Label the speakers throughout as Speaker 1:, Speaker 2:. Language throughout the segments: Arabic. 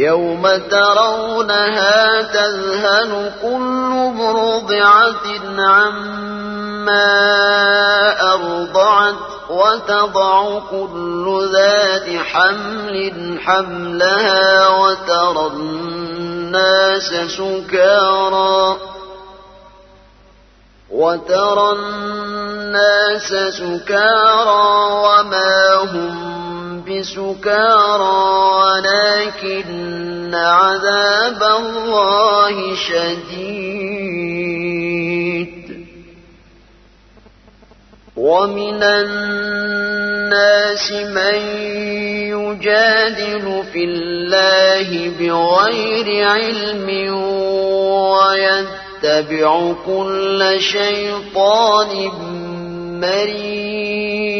Speaker 1: يوم ترونها تذهل كل مرضعة عما أرضعت وتضع كل ذات حمل حملها وترى الناس سكارى وترى الناس سكارى وما هم بسكارى ولكن عذاب الله شديد. ومن الناس من يجادل في الله بغير علم ويتبع كل شيطان مريد.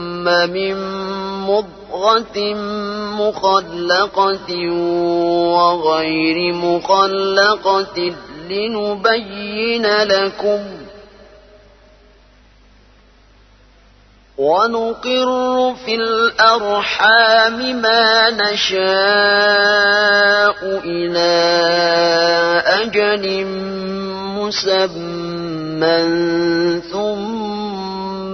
Speaker 1: من مضغة مخلقة وغير مخلقة لنبين لكم ونقر في الأرحام ما نشاء إلى أجل مسمى ثم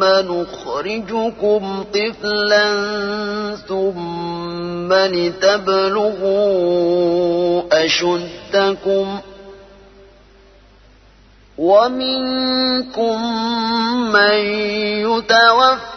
Speaker 1: نخرجكم طفلا ثم لتبلغوا أشدكم ومنكم من يتوفى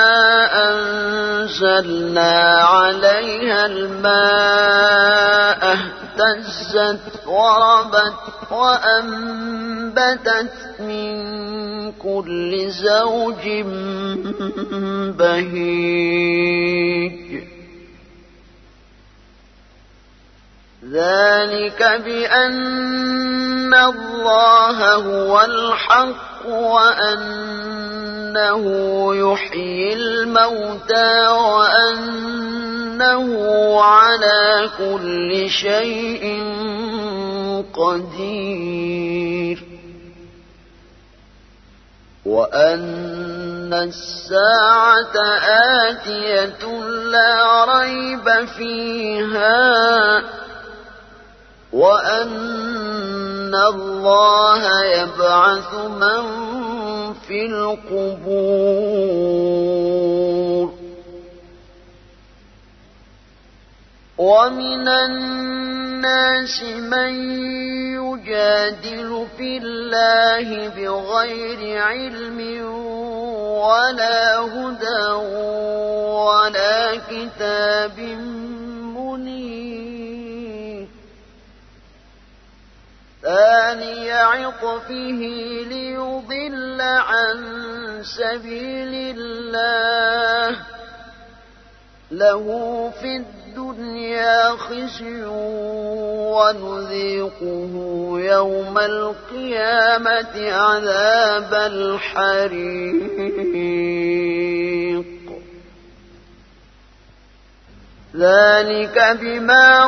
Speaker 1: أنزلنا عليها الماء اهتزت وربت وأنبتت من كل زوج بهيج. ذلك بأن الله هو الحق وأنه يحيي الموتى وأنه على كل شيء قدير. وأن الساعة آتية لا ريب فيها وأن الله يبعث من في القبور ومن الناس من يجادل في الله بغير علم ولا هدى ولا كتاب منير ثاني عطفه ليضل عن سبيل الله. له في الدنيا خزي ونذيقه يوم القيامة عذاب الحريق. ذلك بما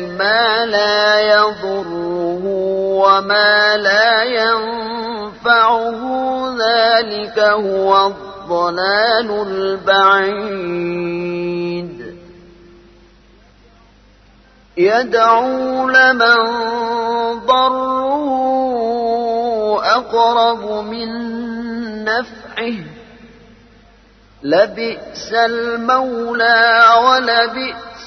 Speaker 1: ما لا يضره وما لا ينفعه ذلك هو الضلال البعيد. يدعو لمن ضره أقرب من نفعه. لبئس المولى ولبئس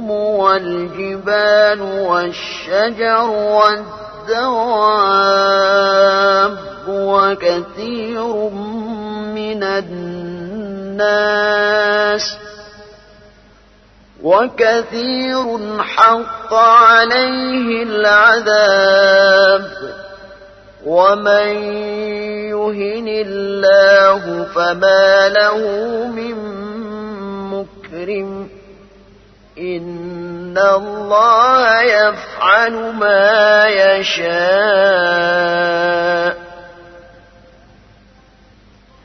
Speaker 1: والنجوم والجبال والشجر والدواب وكثير من الناس وكثير حق عليه العذاب ومن يهن الله فما له من مكرم إن الله يفعل ما يشاء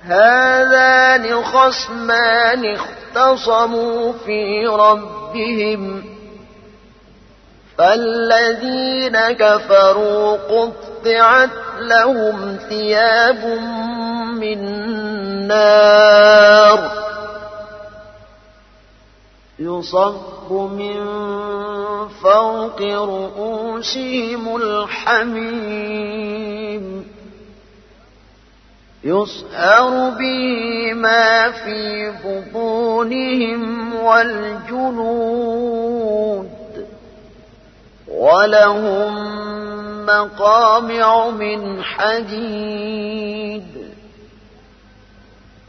Speaker 1: هذان خصمان اختصموا في ربهم فالذين كفروا قطعت لهم ثياب من نار يصب من فوق رؤوسهم الحميم. يصهر به ما في بطونهم والجنود. ولهم مقامع من حديد.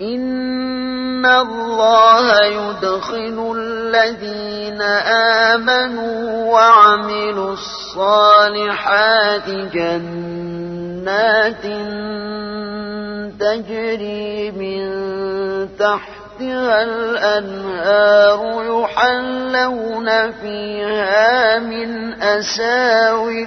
Speaker 1: إن الله يدخل الذين آمنوا وعملوا الصالحات جنات تجري من تحت تحتها الأنهار يحلون فيها من أساور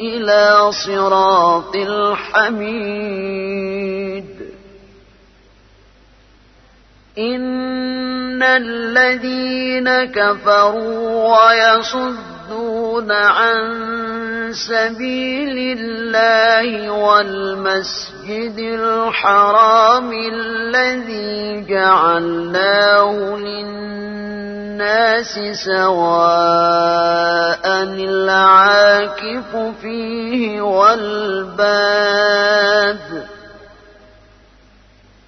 Speaker 1: إلى صراط الحميد. إن الذين كفروا ويصدون عن سبيل الله والمسجد الحرام الذي جعلناه للناس سواء العاكف فيه والباد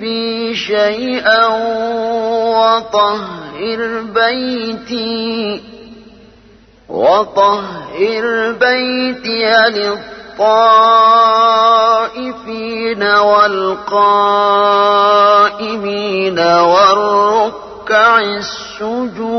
Speaker 1: بي شيئا وطهر بيتي وطهر بيتي للطائفين والقائمين والركع السجود.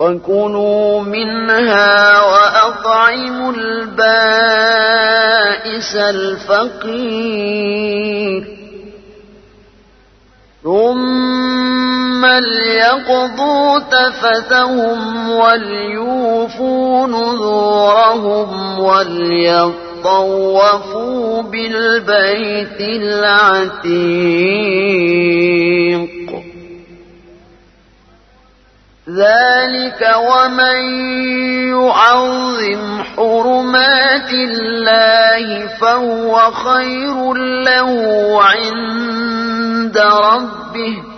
Speaker 1: وكلوا منها وأطعموا البائس الفقير ثم ليقضوا تفتهم وليوفوا نذورهم وليطوفوا بالبيت العتيق ذلك ومن يعظم حرمات الله فهو خير له عند ربه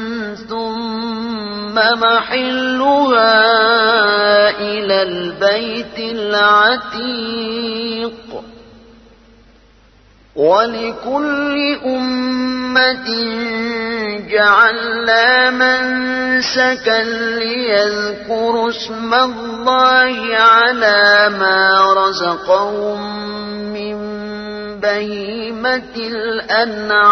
Speaker 1: ثم محلها إلى البيت العتيق. ولكل أمة جعلنا منسكا ليذكروا اسم الله على ما رزقهم من بهيمة الأنعام.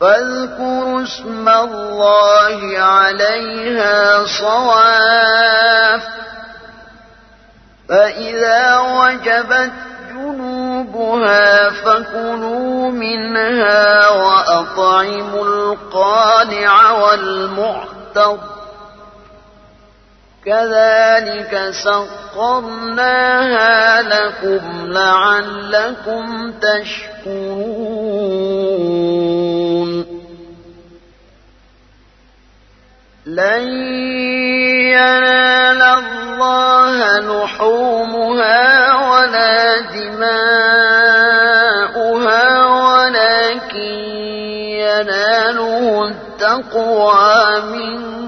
Speaker 1: فاذكروا اسم الله عليها صواف. فإذا وجبت جنوبها فكلوا منها وأطعموا القانع والمعتر. كذلك سخرناها لكم لعلكم تشكرون. لن ينال الله لحومها ولا دماؤها ولكن يناله التقوى منكم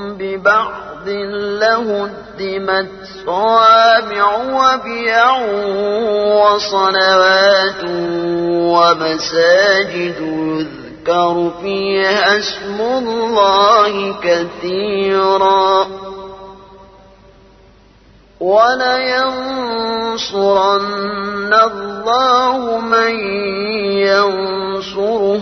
Speaker 1: ببعض لهدمت صوامع وبيع وصلوات ومساجد يذكر فيها اسم الله كثيرا ولينصرن الله من ينصره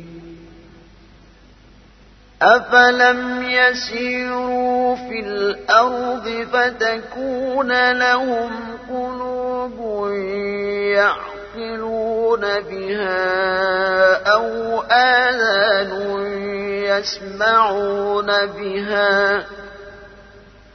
Speaker 1: أفلم يسيروا في الأرض فتكون لهم قلوب يعقلون بها أو آذان يسمعون بها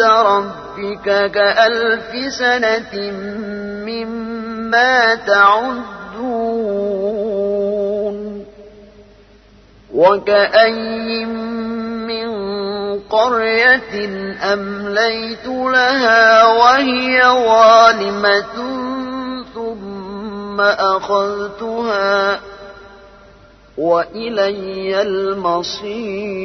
Speaker 1: ربك كألف سنة مما تعدون وكأي من قرية أمليت لها وهي ظالمة ثم أخذتها وإلي المصير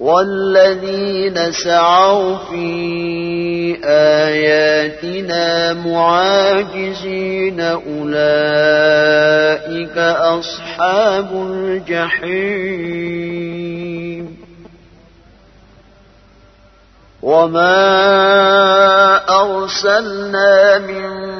Speaker 1: والذين سعوا في آياتنا معاجزين أولئك أصحاب الجحيم. وما أرسلنا من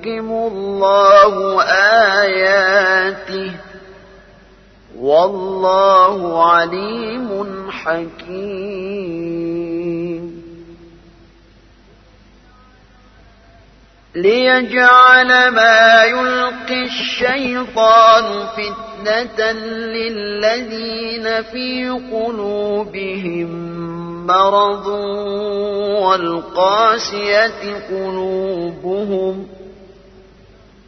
Speaker 1: يحكم الله آياته. والله عليم حكيم. ليجعل ما يلقي الشيطان فتنة للذين في قلوبهم مرض والقاسية قلوبهم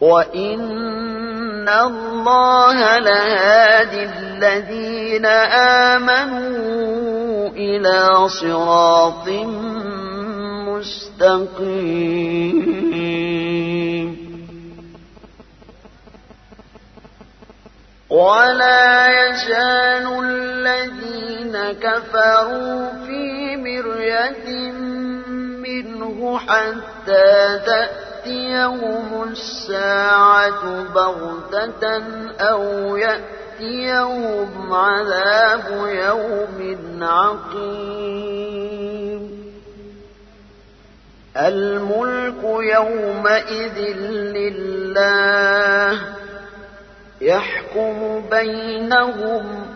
Speaker 1: وإن الله لهادي الذين آمنوا إلى صراط مستقيم ولا يزال الذين كفروا في مرية منه حتى تأتيهم الساعة بغتة أو يأتيهم عذاب يوم عقيم. الملك يومئذ لله يحكم بينهم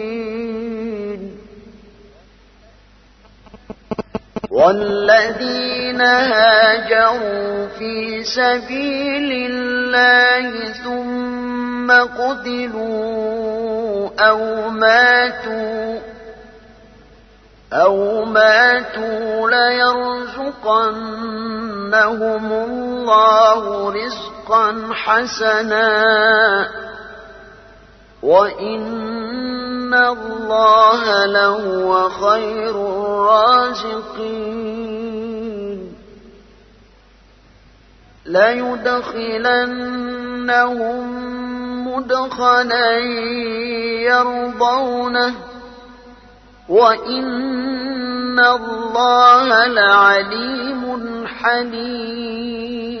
Speaker 1: والذين هاجروا في سبيل الله ثم قتلوا أو ماتوا أو ماتوا ليرزقنهم الله رزقا حسنا وإن الله لهو خير الرازقين. ليدخلنهم مدخلا يرضونه. وإن الله لعليم حليم.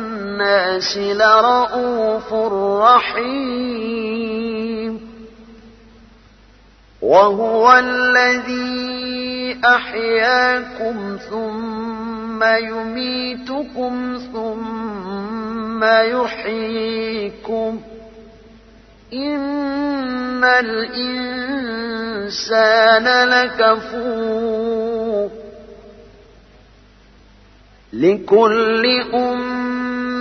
Speaker 1: بالناس لرؤوف رحيم. وهو الذي أحياكم ثم يميتكم ثم يحييكم. إن الإنسان لكفور. لكل أمة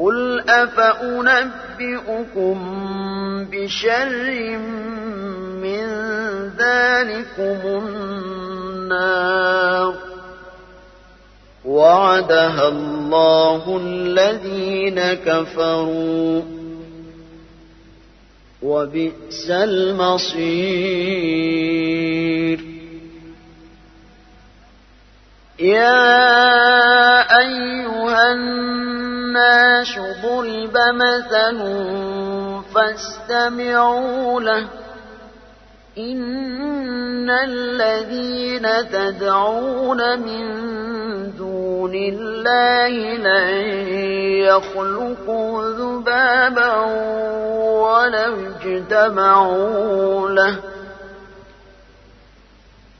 Speaker 1: قل أفأنبئكم بشر من ذلكم النار وعدها الله الذين كفروا وبئس المصير يا أيها الناس ضرب مثل فاستمعوا له إن الذين تدعون من دون الله لن يخلقوا ذبابا ولو اجتمعوا له